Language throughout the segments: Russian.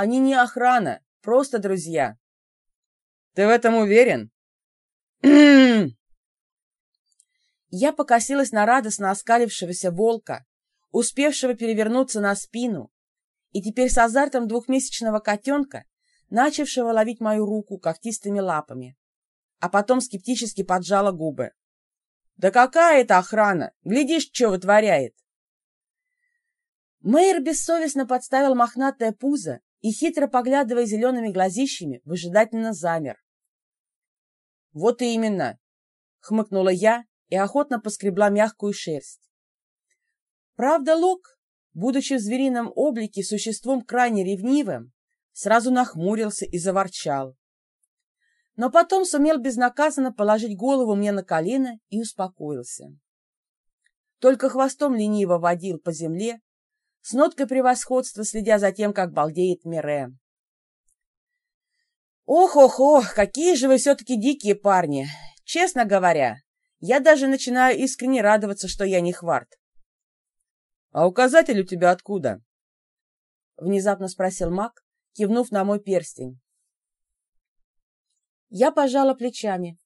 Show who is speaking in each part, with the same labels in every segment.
Speaker 1: Они не охрана, просто друзья. Ты в этом уверен? Я покосилась на радостно оскалившегося волка, успевшего перевернуться на спину, и теперь с азартом двухмесячного котенка, начавшего ловить мою руку когтистыми лапами, а потом скептически поджала губы. «Да какая это охрана! Глядишь, что вытворяет!» Мэйр бессовестно подставил мохнатое пузо и, хитро поглядывая зелеными глазищами, выжидательно замер. «Вот именно!» — хмыкнула я и охотно поскребла мягкую шерсть. Правда, Лок, будучи в зверином облике существом крайне ревнивым, сразу нахмурился и заворчал. Но потом сумел безнаказанно положить голову мне на колено и успокоился. Только хвостом лениво водил по земле, с ноткой превосходства следя за тем, как балдеет Мире. «Ох-ох-ох, какие же вы все-таки дикие парни! Честно говоря, я даже начинаю искренне радоваться, что я не хварт. «А указатель у тебя откуда?» Внезапно спросил маг, кивнув на мой перстень. Я пожала плечами.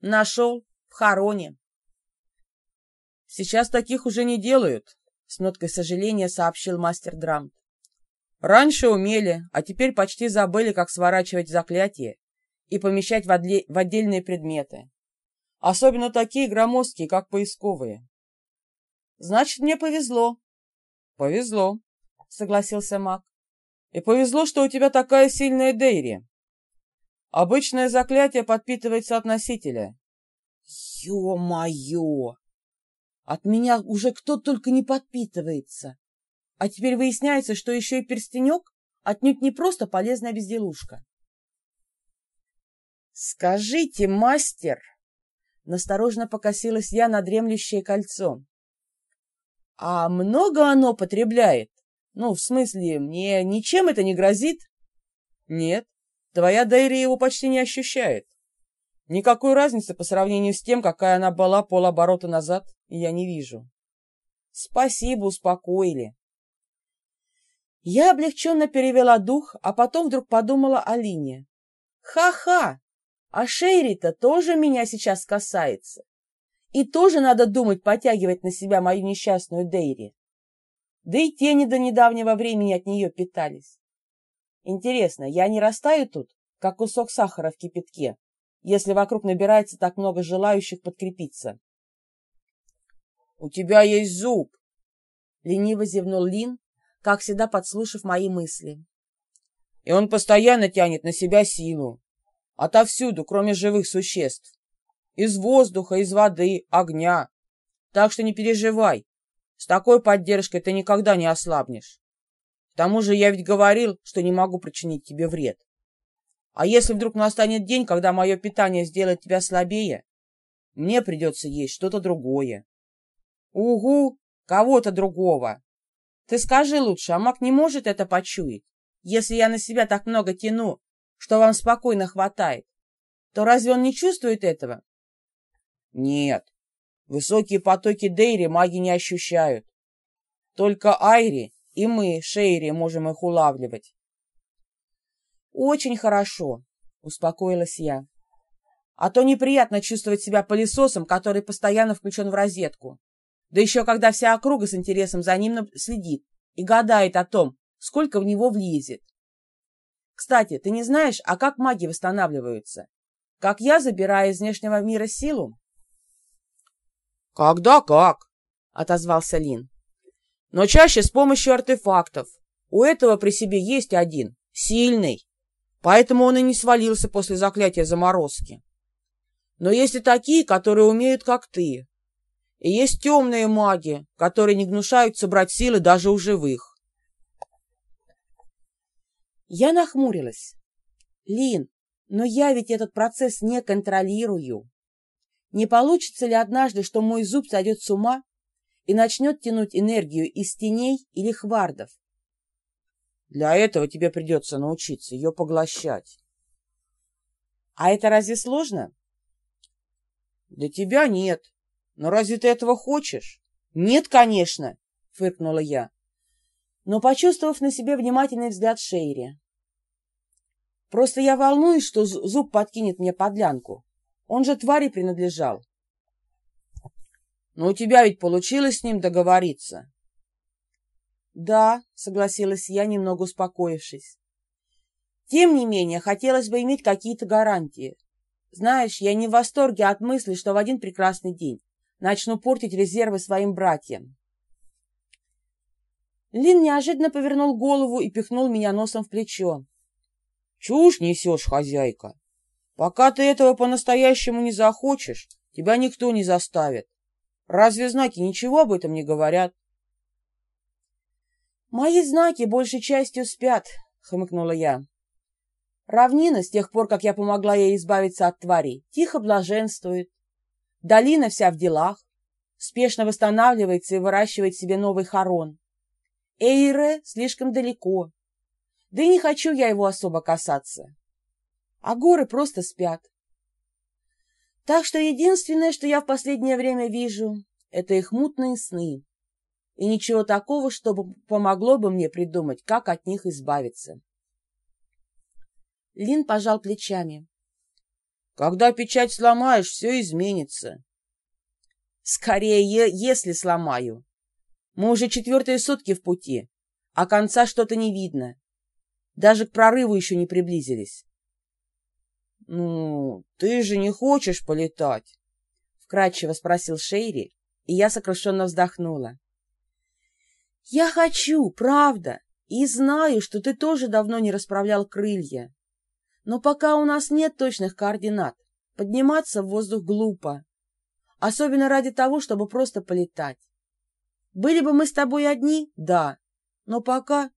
Speaker 1: Нашел в хороне. «Сейчас таких уже не делают», — с ноткой сожаления сообщил мастер Драмт. «Раньше умели, а теперь почти забыли, как сворачивать заклятие и помещать в, одле... в отдельные предметы. Особенно такие громоздкие, как поисковые. Значит, мне повезло. Повезло, согласился маг. И повезло, что у тебя такая сильная Дейри. Обычное заклятие подпитывается от носителя. Ё-моё! От меня уже кто только не подпитывается. А теперь выясняется, что еще и перстенек отнюдь не просто полезная безделушка. «Скажите, мастер!» Насторожно покосилась я на дремлющее кольцо. «А много оно потребляет? Ну, в смысле, мне ничем это не грозит?» «Нет, твоя Дейри его почти не ощущает. Никакой разницы по сравнению с тем, какая она была полоборота назад, я не вижу». «Спасибо, успокоили». Я облегченно перевела дух, а потом вдруг подумала о Лине. «Ха-ха! А Шейри-то тоже меня сейчас касается. И тоже надо думать потягивать на себя мою несчастную Дейри. Да и тени до недавнего времени от нее питались. Интересно, я не растаю тут, как кусок сахара в кипятке, если вокруг набирается так много желающих подкрепиться? «У тебя есть зуб!» Лениво зевнул Лин, как всегда подслушав мои мысли. «И он постоянно тянет на себя силу. Отовсюду, кроме живых существ. Из воздуха, из воды, огня. Так что не переживай. С такой поддержкой ты никогда не ослабнешь. К тому же я ведь говорил, что не могу причинить тебе вред. А если вдруг настанет день, когда мое питание сделает тебя слабее, мне придется есть что-то другое. Угу, кого-то другого. Ты скажи лучше, а маг не может это почуять? Если я на себя так много тяну, что вам спокойно хватает, то разве он не чувствует этого? Нет, высокие потоки Дейри маги не ощущают. Только Айри и мы, Шейри, можем их улавливать. Очень хорошо, успокоилась я. А то неприятно чувствовать себя пылесосом, который постоянно включен в розетку. Да еще когда вся округа с интересом за ним следит и гадает о том, сколько в него влезет. Кстати, ты не знаешь, а как маги восстанавливаются? Как я забираю из внешнего мира силу? Когда как, отозвался Лин. Но чаще с помощью артефактов. У этого при себе есть один, сильный. Поэтому он и не свалился после заклятия заморозки. Но есть и такие, которые умеют, как ты. И есть темные маги, которые не гнушаются брать силы даже у живых. Я нахмурилась. Лин, но я ведь этот процесс не контролирую. Не получится ли однажды, что мой зуб сойдет с ума и начнет тянуть энергию из теней или хвардов? Для этого тебе придется научиться ее поглощать. А это разве сложно? Для тебя нет. Но разве ты этого хочешь? Нет, конечно, фыркнула я но, почувствовав на себе внимательный взгляд Шейри, Просто я волнуюсь, что зуб подкинет мне подлянку. Он же твари принадлежал. Но у тебя ведь получилось с ним договориться. Да, согласилась я, немного успокоившись. Тем не менее, хотелось бы иметь какие-то гарантии. Знаешь, я не в восторге от мысли, что в один прекрасный день начну портить резервы своим братьям. Лин неожиданно повернул голову и пихнул меня носом в плечо. «Чушь несешь, хозяйка! Пока ты этого по-настоящему не захочешь, тебя никто не заставит. Разве знаки ничего об этом не говорят?» «Мои знаки большей частью спят», — хмыкнула я. «Равнина, с тех пор, как я помогла ей избавиться от тварей, тихо блаженствует. Долина вся в делах, спешно восстанавливается и выращивает себе новый хорон. Эйре слишком далеко. Да и не хочу я его особо касаться. А горы просто спят. Так что единственное, что я в последнее время вижу, это их мутные сны. И ничего такого, чтобы помогло бы мне придумать, как от них избавиться. Лин пожал плечами. Когда печать сломаешь, все изменится. Скорее, если сломаю. Мы уже четвертые сутки в пути, а конца что-то не видно. Даже к прорыву еще не приблизились. — Ну, ты же не хочешь полетать? — вкратчиво спросил Шейри, и я сокрушенно вздохнула. — Я хочу, правда, и знаю, что ты тоже давно не расправлял крылья. Но пока у нас нет точных координат, подниматься в воздух глупо. Особенно ради того, чтобы просто полетать. Были бы мы с тобой одни, да, но пока,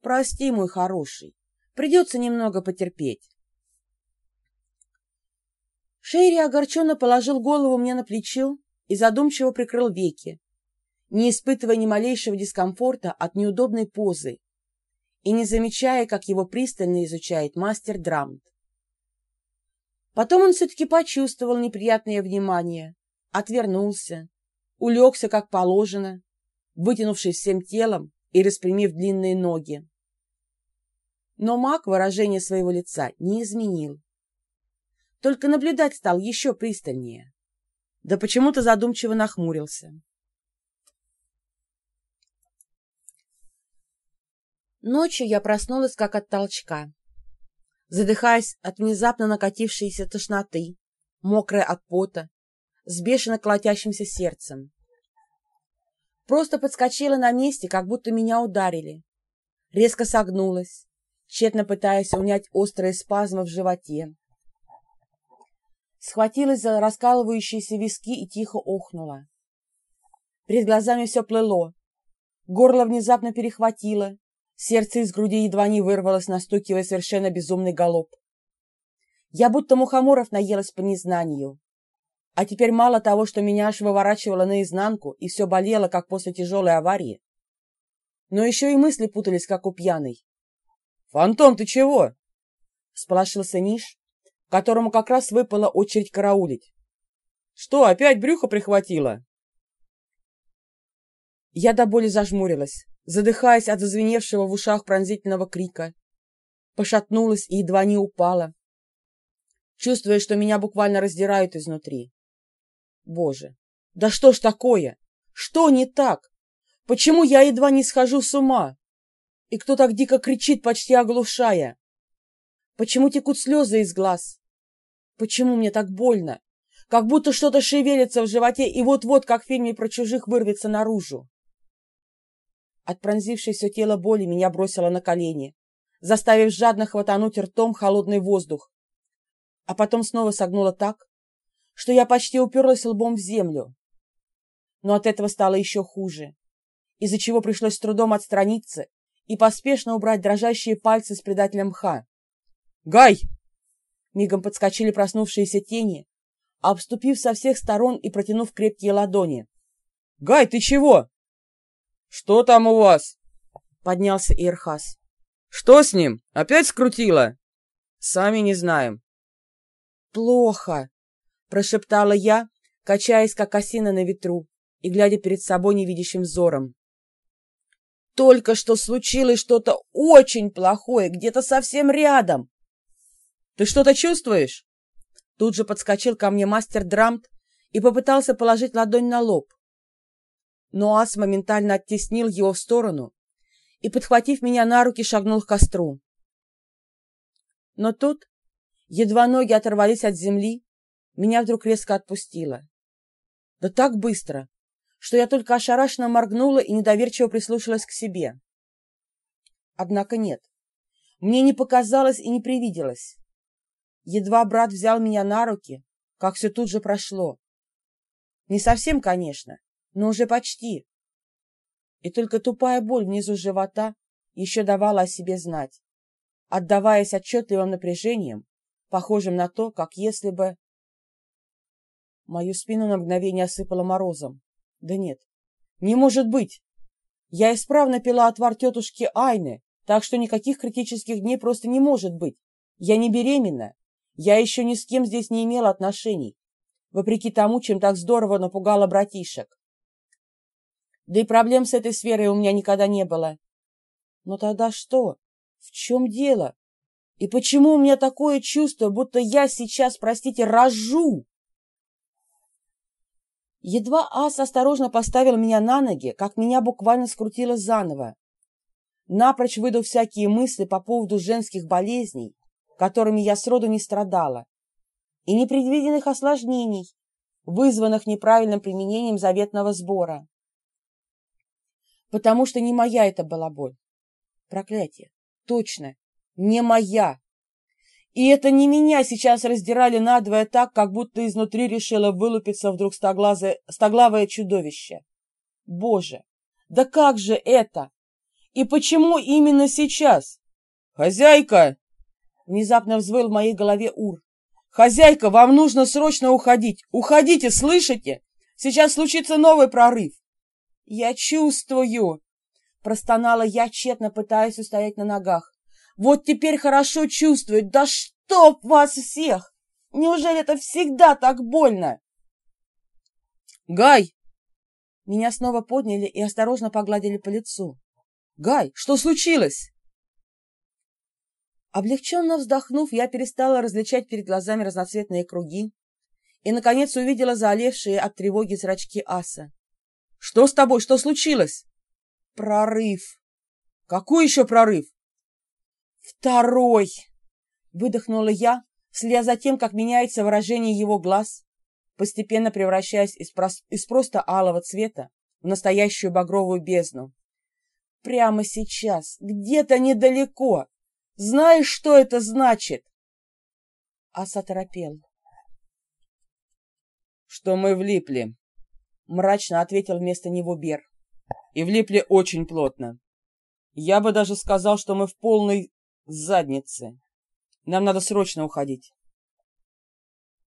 Speaker 1: прости, мой хороший, придется немного потерпеть. Шейри огорченно положил голову мне на плечо и задумчиво прикрыл веки, не испытывая ни малейшего дискомфорта от неудобной позы и не замечая, как его пристально изучает мастер Драмт. Потом он все-таки почувствовал неприятное внимание, отвернулся, улегся как положено, вытянувшись всем телом и распрямив длинные ноги. Но маг выражение своего лица не изменил. Только наблюдать стал еще пристальнее. Да почему-то задумчиво нахмурился. Ночью я проснулась как от толчка. Задыхаясь от внезапно накатившейся тошноты, мокрая от пота, с бешено колотящимся сердцем. Просто подскочила на месте, как будто меня ударили. Резко согнулась, тщетно пытаясь унять острые спазмы в животе. Схватилась за раскалывающиеся виски и тихо охнула. Перед глазами все плыло. Горло внезапно перехватило, сердце из груди едва не вырвалось, настукивая совершенно безумный галоп. Я будто мухоморов наелась по незнанию. А теперь мало того, что меня аж выворачивало наизнанку и все болело, как после тяжелой аварии, но еще и мысли путались, как у пьяной. «Фантом, ты чего?» — сполошился Ниш, которому как раз выпала очередь караулить. «Что, опять брюхо прихватило?» Я до боли зажмурилась, задыхаясь от зазвеневшего в ушах пронзительного крика. Пошатнулась и едва не упала, чувствуя, что меня буквально раздирают изнутри. Боже, да что ж такое? Что не так? Почему я едва не схожу с ума? И кто так дико кричит, почти оглушая? Почему текут слезы из глаз? Почему мне так больно? Как будто что-то шевелится в животе и вот-вот, как в фильме про чужих, вырвется наружу. От пронзившей все тело боли меня бросило на колени, заставив жадно хватануть ртом холодный воздух, а потом снова согнула так, что я почти уперлась лбом в землю. Но от этого стало еще хуже, из-за чего пришлось с трудом отстраниться и поспешно убрать дрожащие пальцы с предателем мха. «Гай!» Мигом подскочили проснувшиеся тени, обступив со всех сторон и протянув крепкие ладони. «Гай, ты чего?» «Что там у вас?» — поднялся Ирхас. «Что с ним? Опять скрутило?» «Сами не знаем». «Плохо», — прошептала я, качаясь, как осина на ветру, и глядя перед собой невидящим взором. «Только что случилось что-то очень плохое, где-то совсем рядом. Ты что-то чувствуешь?» Тут же подскочил ко мне мастер Драмт и попытался положить ладонь на лоб. Но Ас моментально оттеснил его в сторону и, подхватив меня на руки, шагнул к костру. Но тут, едва ноги оторвались от земли, меня вдруг резко отпустило. Да так быстро, что я только ошарашенно моргнула и недоверчиво прислушалась к себе. Однако нет, мне не показалось и не привиделось. Едва брат взял меня на руки, как все тут же прошло. Не совсем, конечно, но уже почти. И только тупая боль внизу живота еще давала о себе знать, отдаваясь отчетливым напряжением, похожим на то, как если бы... Мою спину на мгновение осыпало морозом. Да нет, не может быть! Я исправно пила отвар тетушки Айны, так что никаких критических дней просто не может быть. Я не беременна. Я еще ни с кем здесь не имела отношений, вопреки тому, чем так здорово напугала братишек. Да и проблем с этой сферой у меня никогда не было. Но тогда что? В чем дело? И почему у меня такое чувство, будто я сейчас, простите, рожу? Едва Ас осторожно поставил меня на ноги, как меня буквально скрутило заново. Напрочь выдав всякие мысли по поводу женских болезней, которыми я сроду не страдала, и непредвиденных осложнений, вызванных неправильным применением заветного сбора. Потому что не моя это была боль. Проклятие. Точно. Не моя. И это не меня сейчас раздирали надвое так, как будто изнутри решило вылупиться вдруг стоглавое чудовище. Боже, да как же это? И почему именно сейчас? Хозяйка! Внезапно взвыл в моей голове Ур. «Хозяйка, вам нужно срочно уходить! Уходите, слышите? Сейчас случится новый прорыв!» «Я чувствую!» Простонала я, тщетно пытаясь устоять на ногах. «Вот теперь хорошо чувствую! Да чтоб вас всех! Неужели это всегда так больно?» «Гай!» Меня снова подняли и осторожно погладили по лицу. «Гай, что случилось?» Облегченно вздохнув, я перестала различать перед глазами разноцветные круги и, наконец, увидела заолевшие от тревоги зрачки аса. — Что с тобой? Что случилось? — Прорыв. — Какой еще прорыв? — Второй! — выдохнула я, следя за тем, как меняется выражение его глаз, постепенно превращаясь из, прос... из просто алого цвета в настоящую багровую бездну. Прямо сейчас, где-то недалеко, знаешь, что это значит?» Аса торопел. «Что мы влипли», — мрачно ответил вместо него Бер. «И влипли очень плотно. Я бы даже сказал, что мы в полной заднице. Нам надо срочно уходить».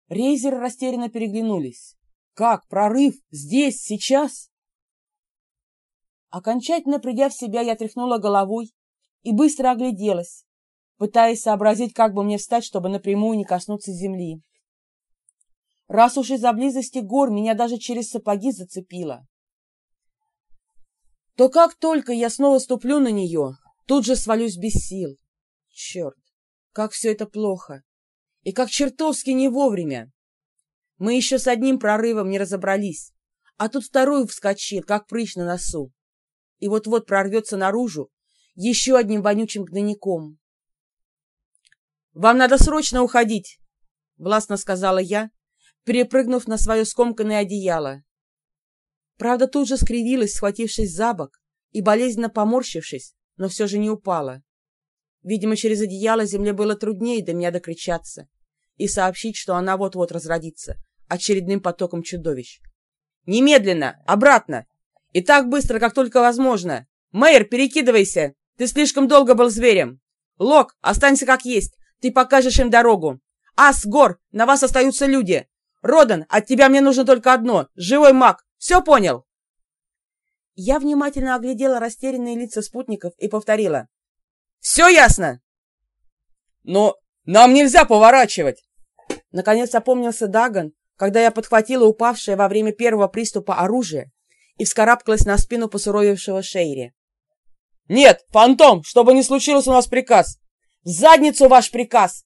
Speaker 1: Рейзеры растерянно переглянулись. «Как? Прорыв? Здесь? Сейчас?» Окончательно придя в себя, я тряхнула головой и быстро огляделась, пытаясь сообразить, как бы мне встать, чтобы напрямую не коснуться земли. Раз уж из-за близости гор меня даже через сапоги зацепило, то как только я снова ступлю на нее, тут же свалюсь без сил. Черт, как все это плохо! И как чертовски не вовремя! Мы еще с одним прорывом не разобрались, а тут второй вскочил, как прыщ на носу, и вот-вот прорвется наружу еще одним вонючим гнойником. «Вам надо срочно уходить!» — властно сказала я, перепрыгнув на свое скомканное одеяло. Правда, тут же скривилась, схватившись за бок и болезненно поморщившись, но все же не упала. Видимо, через одеяло земле было труднее до меня докричаться и сообщить, что она вот-вот разродится очередным потоком чудовищ. «Немедленно! Обратно! И так быстро, как только возможно! Мэйр, перекидывайся! Ты слишком долго был зверем! Лок, останься как есть! Ты покажешь им дорогу. Ас, Гор, на вас остаются люди. Родан, от тебя мне нужно только одно. Живой маг. Все понял?» Я внимательно оглядела растерянные лица спутников и повторила. «Все ясно?» «Но нам нельзя поворачивать!» Наконец опомнился Даган, когда я подхватила упавшее во время первого приступа оружие и вскарабкалась на спину посуровевшего Шейри. «Нет, фантом, чтобы не случилось у нас приказ! В задницу ваш приказ!